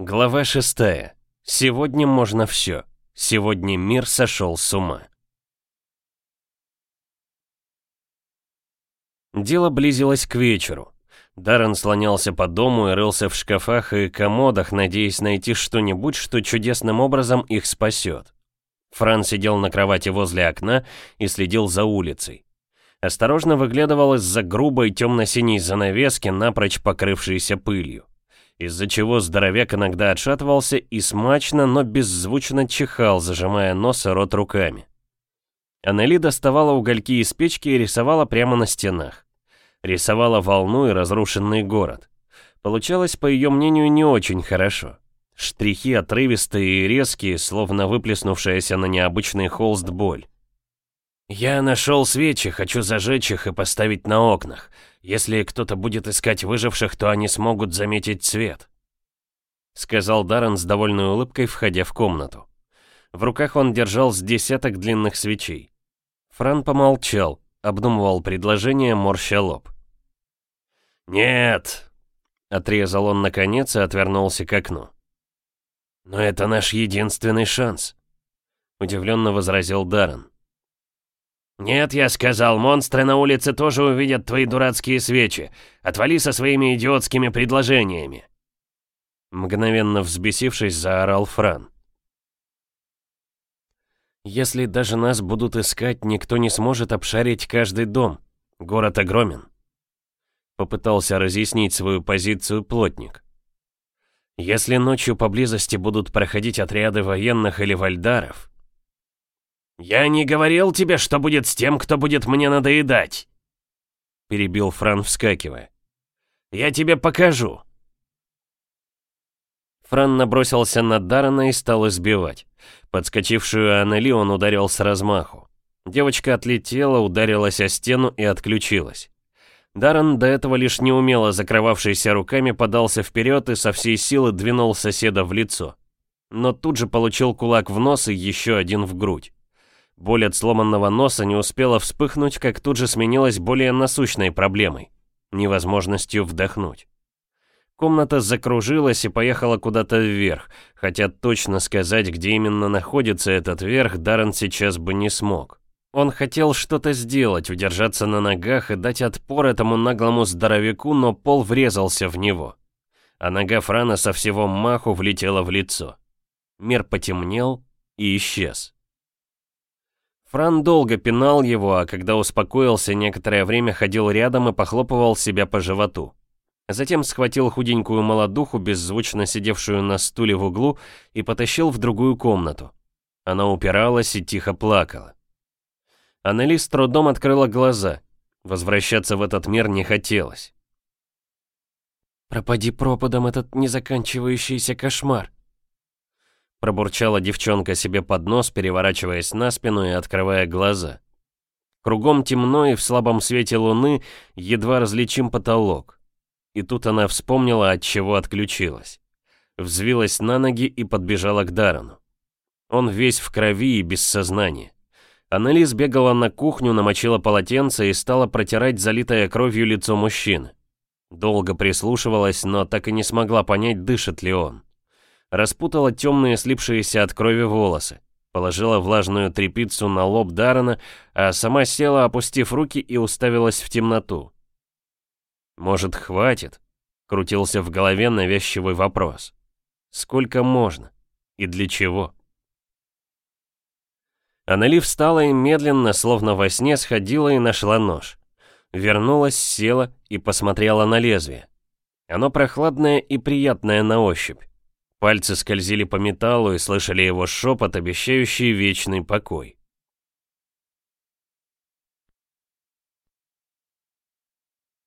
Глава 6. Сегодня можно все. Сегодня мир сошел с ума. Дело близилось к вечеру. Даррен слонялся по дому и рылся в шкафах и комодах, надеясь найти что-нибудь, что чудесным образом их спасет. Фран сидел на кровати возле окна и следил за улицей. Осторожно выглядывал из-за грубой темно-синей занавески, напрочь покрывшейся пылью из-за чего здоровяк иногда отшатывался и смачно, но беззвучно чихал, зажимая нос и рот руками. Аннели доставала угольки из печки и рисовала прямо на стенах. Рисовала волну и разрушенный город. Получалось, по ее мнению, не очень хорошо. Штрихи отрывистые и резкие, словно выплеснувшаяся на необычный холст боль. «Я нашел свечи, хочу зажечь их и поставить на окнах. Если кто-то будет искать выживших, то они смогут заметить свет», — сказал Даррен с довольной улыбкой, входя в комнату. В руках он держал с десяток длинных свечей. Фран помолчал, обдумывал предложение, морща лоб. «Нет!» — отрезал он наконец и отвернулся к окну. «Но это наш единственный шанс», — удивленно возразил Даррен. «Нет, я сказал, монстры на улице тоже увидят твои дурацкие свечи. Отвали со своими идиотскими предложениями!» Мгновенно взбесившись, заорал Фран. «Если даже нас будут искать, никто не сможет обшарить каждый дом. Город огромен». Попытался разъяснить свою позицию плотник. «Если ночью поблизости будут проходить отряды военных или вальдаров, «Я не говорил тебе, что будет с тем, кто будет мне надоедать!» Перебил Фран, вскакивая. «Я тебе покажу!» Фран набросился на Дарана и стал избивать. Подскочившую Аннели он ударил с размаху. Девочка отлетела, ударилась о стену и отключилась. Даррен, до этого лишь неумело закрывавшийся руками, подался вперед и со всей силы двинул соседа в лицо. Но тут же получил кулак в нос и еще один в грудь. Боль от сломанного носа не успела вспыхнуть, как тут же сменилась более насущной проблемой — невозможностью вдохнуть. Комната закружилась и поехала куда-то вверх, хотя точно сказать, где именно находится этот верх, Даррен сейчас бы не смог. Он хотел что-то сделать, удержаться на ногах и дать отпор этому наглому здоровяку, но пол врезался в него. А нога Франа со всего маху влетела в лицо. Мир потемнел и исчез. Фран долго пинал его, а когда успокоился, некоторое время ходил рядом и похлопывал себя по животу. Затем схватил худенькую молодуху, беззвучно сидевшую на стуле в углу, и потащил в другую комнату. Она упиралась и тихо плакала. Аннели с трудом открыла глаза. Возвращаться в этот мир не хотелось. «Пропади пропадом этот незаканчивающийся кошмар», Пробурчала девчонка себе под нос, переворачиваясь на спину и открывая глаза. Кругом темно и в слабом свете луны едва различим потолок. И тут она вспомнила, от чего отключилась. Взвилась на ноги и подбежала к Дарану. Он весь в крови и без сознания. Анализ бегала на кухню, намочила полотенце и стала протирать залитое кровью лицо мужчины. Долго прислушивалась, но так и не смогла понять, дышит ли он распутала темные слипшиеся от крови волосы, положила влажную трепицу на лоб Дарана, а сама села, опустив руки и уставилась в темноту. «Может, хватит?» — крутился в голове навязчивый вопрос. «Сколько можно? И для чего?» Анали встала и медленно, словно во сне, сходила и нашла нож. Вернулась, села и посмотрела на лезвие. Оно прохладное и приятное на ощупь. Пальцы скользили по металлу и слышали его шепот, обещающий вечный покой.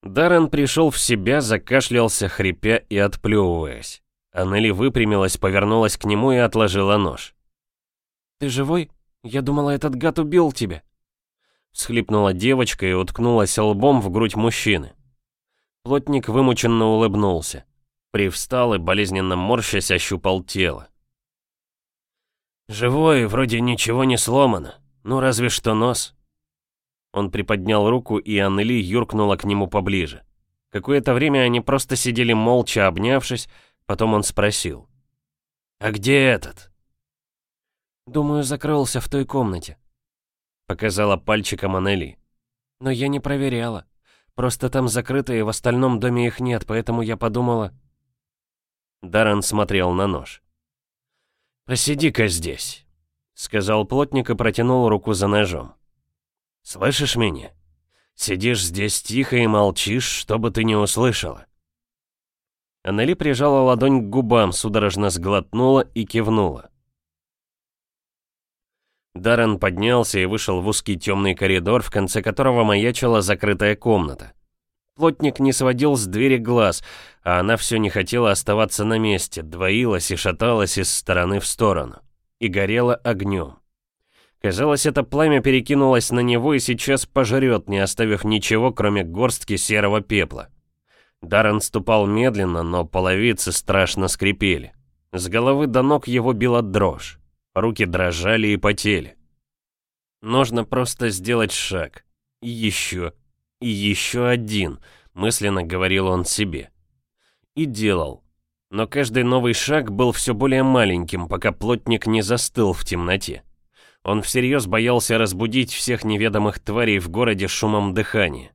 Даррен пришел в себя, закашлялся, хрипя и отплевываясь. Аннели выпрямилась, повернулась к нему и отложила нож. «Ты живой? Я думала, этот гад убил тебя!» Схлипнула девочка и уткнулась лбом в грудь мужчины. Плотник вымученно улыбнулся. Привстал и, болезненно морщась, ощупал тело. «Живой, вроде ничего не сломано. Ну, разве что нос». Он приподнял руку, и Аннели юркнула к нему поближе. Какое-то время они просто сидели молча, обнявшись, потом он спросил. «А где этот?» «Думаю, закрылся в той комнате», — показала пальчиком Аннели. «Но я не проверяла. Просто там закрыто, и в остальном доме их нет, поэтому я подумала...» Даррен смотрел на нож. «Посиди-ка здесь», — сказал плотник и протянул руку за ножом. «Слышишь меня? Сидишь здесь тихо и молчишь, чтобы ты не услышала». Аннели прижала ладонь к губам, судорожно сглотнула и кивнула. Даррен поднялся и вышел в узкий темный коридор, в конце которого маячила закрытая комната. Плотник не сводил с двери глаз, а она все не хотела оставаться на месте, двоилась и шаталась из стороны в сторону. И горела огнем. Казалось, это пламя перекинулось на него и сейчас пожрет, не оставив ничего, кроме горстки серого пепла. Даррен ступал медленно, но половицы страшно скрипели. С головы до ног его била дрожь. Руки дрожали и потели. Нужно просто сделать шаг. И еще. И еще один, мысленно говорил он себе. И делал. Но каждый новый шаг был все более маленьким, пока плотник не застыл в темноте. Он всерьез боялся разбудить всех неведомых тварей в городе шумом дыхания.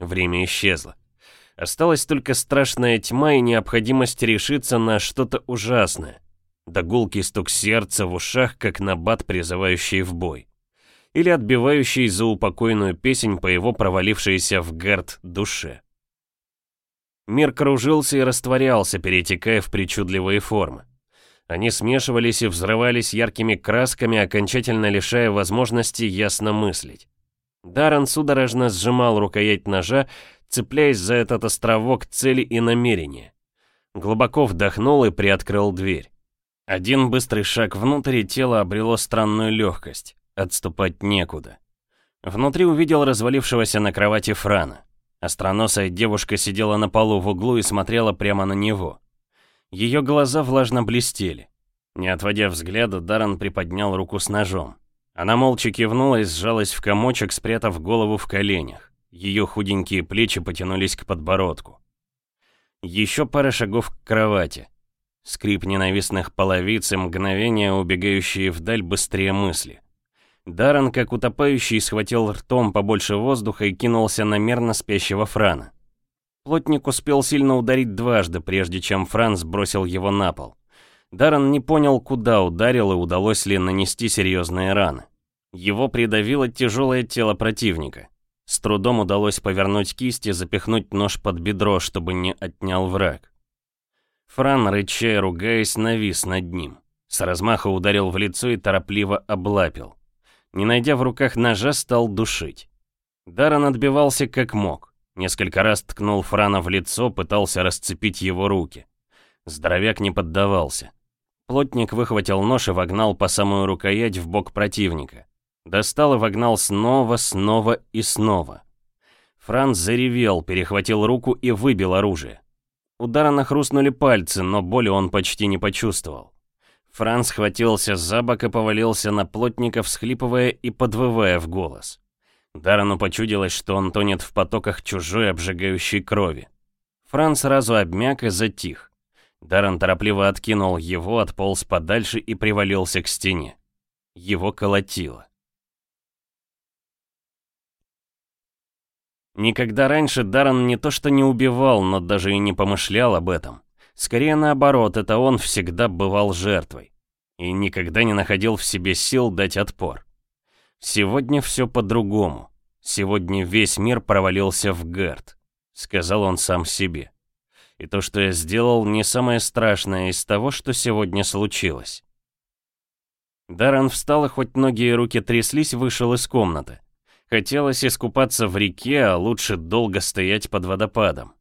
Время исчезло. Осталась только страшная тьма и необходимость решиться на что-то ужасное. Догулкий стук сердца в ушах, как набат, призывающий в бой или отбивающий за упокойную песень по его провалившейся в герд душе. Мир кружился и растворялся, перетекая в причудливые формы. Они смешивались и взрывались яркими красками, окончательно лишая возможности ясно мыслить. Даррен судорожно сжимал рукоять ножа, цепляясь за этот островок цели и намерения. Глубоко вдохнул и приоткрыл дверь. Один быстрый шаг внутрь, и тело обрело странную легкость. Отступать некуда. Внутри увидел развалившегося на кровати Франа. Остроносая девушка сидела на полу в углу и смотрела прямо на него. Ее глаза влажно блестели. Не отводя взгляда, Даррен приподнял руку с ножом. Она молча кивнула и сжалась в комочек, спрятав голову в коленях. Ее худенькие плечи потянулись к подбородку. Еще пара шагов к кровати. Скрип ненавистных половиц и мгновения, убегающие вдаль быстрее мысли. Даран, как утопающий, схватил ртом побольше воздуха и кинулся на мирно спящего Франа. Плотник успел сильно ударить дважды, прежде чем Фран сбросил его на пол. Даран не понял, куда ударил и удалось ли нанести серьезные раны. Его придавило тяжелое тело противника. С трудом удалось повернуть кисть и запихнуть нож под бедро, чтобы не отнял враг. Фран, рыча и ругаясь, навис над ним. С размаха ударил в лицо и торопливо облапил не найдя в руках ножа, стал душить. Даррен отбивался как мог. Несколько раз ткнул Франа в лицо, пытался расцепить его руки. Здоровяк не поддавался. Плотник выхватил нож и вогнал по самую рукоять в бок противника. Достал и вогнал снова, снова и снова. Фран заревел, перехватил руку и выбил оружие. Удара нахрустнули пальцы, но боли он почти не почувствовал. Франц схватился за бок и повалился на плотника, всхлипывая и подвывая в голос. Дарану почудилось, что он тонет в потоках чужой обжигающей крови. Франц сразу обмяк и затих. Даран торопливо откинул его, отполз подальше и привалился к стене. Его колотило. Никогда раньше Даран не то что не убивал, но даже и не помышлял об этом. Скорее наоборот, это он всегда бывал жертвой и никогда не находил в себе сил дать отпор. Сегодня все по-другому. Сегодня весь мир провалился в герд, сказал он сам себе. И то, что я сделал, не самое страшное из того, что сегодня случилось. Даррен встал, и хоть ноги и руки тряслись, вышел из комнаты. Хотелось искупаться в реке, а лучше долго стоять под водопадом.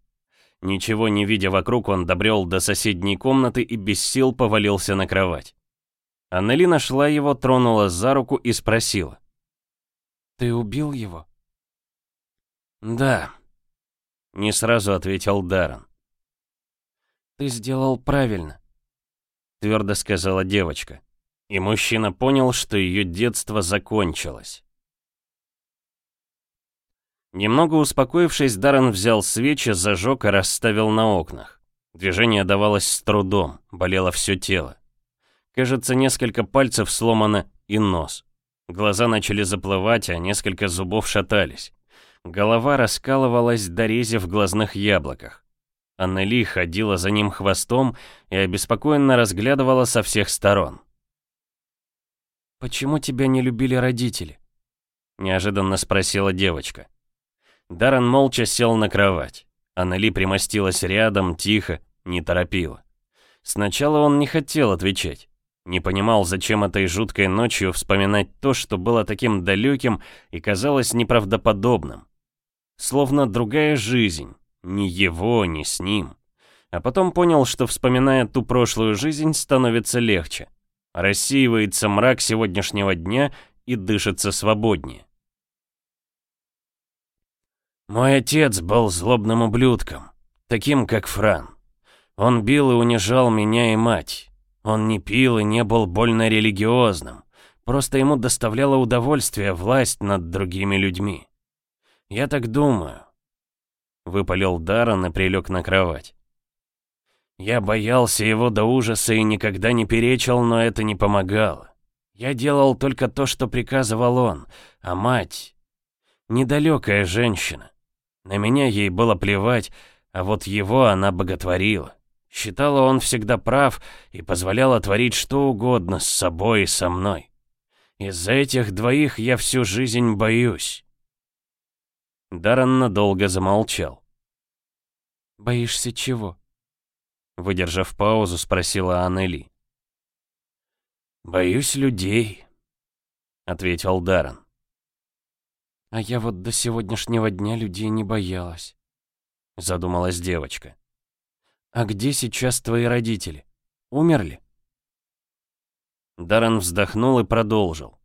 Ничего не видя вокруг, он добрел до соседней комнаты и без сил повалился на кровать. Аннели нашла его, тронула за руку и спросила. «Ты убил его?» «Да», — не сразу ответил Даррен. «Ты сделал правильно», — твердо сказала девочка. И мужчина понял, что ее детство закончилось. Немного успокоившись, Даррен взял свечи, зажег и расставил на окнах. Движение давалось с трудом, болело все тело. Кажется, несколько пальцев сломано и нос. Глаза начали заплывать, а несколько зубов шатались. Голова раскалывалась до рези в глазных яблоках. Аннели ходила за ним хвостом и обеспокоенно разглядывала со всех сторон. «Почему тебя не любили родители?» — неожиданно спросила девочка. Даран молча сел на кровать. Аннели примостилась рядом, тихо, не торопила. Сначала он не хотел отвечать. Не понимал, зачем этой жуткой ночью вспоминать то, что было таким далеким и казалось неправдоподобным. Словно другая жизнь, ни его, ни с ним. А потом понял, что вспоминая ту прошлую жизнь, становится легче. Рассеивается мрак сегодняшнего дня и дышится свободнее. Мой отец был злобным ублюдком, таким как Фран. Он бил и унижал меня и мать. Он не пил и не был больно религиозным. Просто ему доставляло удовольствие власть над другими людьми. Я так думаю. Выпалил Даррен и прилег на кровать. Я боялся его до ужаса и никогда не перечил, но это не помогало. Я делал только то, что приказывал он, а мать... Недалекая женщина. На меня ей было плевать, а вот его она боготворила. Считала, он всегда прав и позволяла творить что угодно с собой и со мной. Из-за этих двоих я всю жизнь боюсь. Даррен надолго замолчал. «Боишься чего?» Выдержав паузу, спросила Аннели. «Боюсь людей», — ответил Даррен. А я вот до сегодняшнего дня людей не боялась. Задумалась девочка. А где сейчас твои родители? Умерли? Даррен вздохнул и продолжил.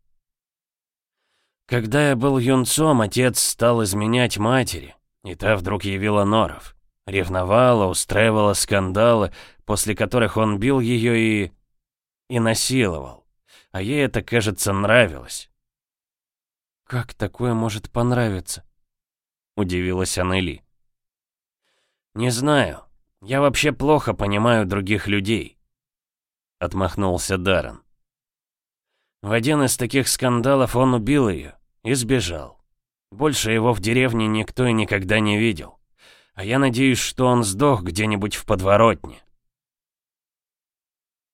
Когда я был юнцом, отец стал изменять матери, и та вдруг явила норов. Ревновала, устраивала скандалы, после которых он бил ее и... и насиловал. А ей это, кажется, нравилось. «Как такое может понравиться?» — удивилась Аннели. «Не знаю. Я вообще плохо понимаю других людей», — отмахнулся Даррен. В один из таких скандалов он убил ее и сбежал. Больше его в деревне никто и никогда не видел. А я надеюсь, что он сдох где-нибудь в подворотне.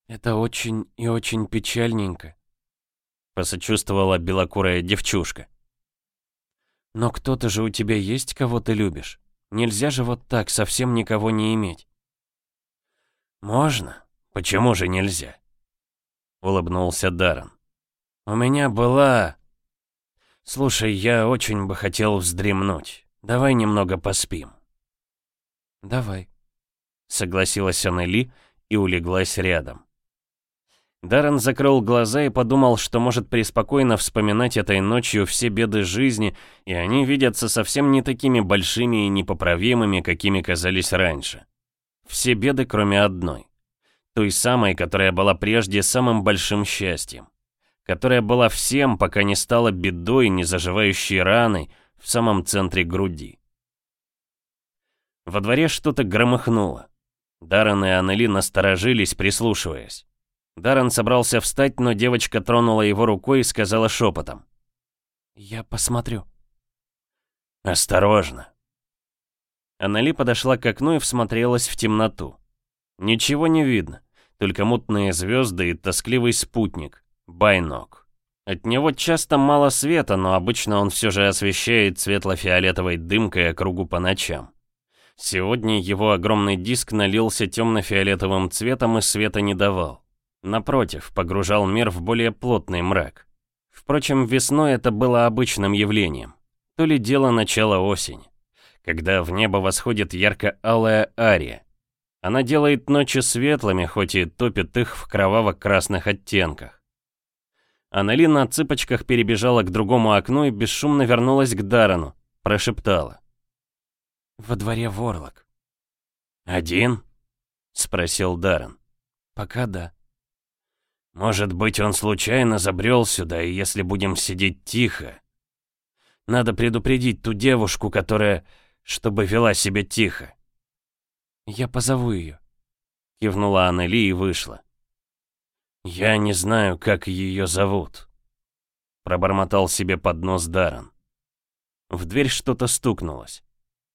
Это очень и очень печальненько посочувствовала белокурая девчушка. «Но кто-то же у тебя есть, кого ты любишь? Нельзя же вот так совсем никого не иметь». «Можно? Почему же нельзя?» Улыбнулся Даррен. «У меня была... Слушай, я очень бы хотел вздремнуть. Давай немного поспим». «Давай», — согласилась Аннели и улеглась рядом. Даррен закрыл глаза и подумал, что может преспокойно вспоминать этой ночью все беды жизни, и они видятся совсем не такими большими и непоправимыми, какими казались раньше. Все беды, кроме одной. Той самой, которая была прежде самым большим счастьем. Которая была всем, пока не стала бедой, не заживающей раной в самом центре груди. Во дворе что-то громыхнуло. Даррен и Аннели насторожились, прислушиваясь. Даррен собрался встать, но девочка тронула его рукой и сказала шепотом. «Я посмотрю». «Осторожно». Аннели подошла к окну и всмотрелась в темноту. Ничего не видно, только мутные звезды и тоскливый спутник — Байнок. От него часто мало света, но обычно он все же освещает светло-фиолетовой дымкой округу по ночам. Сегодня его огромный диск налился темно-фиолетовым цветом и света не давал. Напротив, погружал мир в более плотный мрак. Впрочем, весной это было обычным явлением. То ли дело начало осени, когда в небо восходит ярко-алая ария. Она делает ночи светлыми, хоть и топит их в кроваво-красных оттенках. Аннели на цыпочках перебежала к другому окну и бесшумно вернулась к Дарану, прошептала. «Во дворе ворлок». «Один?» — спросил Даран. «Пока да». Может быть, он случайно забрел сюда, и если будем сидеть тихо... Надо предупредить ту девушку, которая... чтобы вела себя тихо. Я позову ее. Кивнула Аннели и вышла. Я не знаю, как ее зовут. Пробормотал себе под нос Даран. В дверь что-то стукнулось.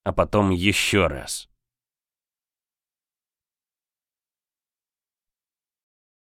А потом еще раз.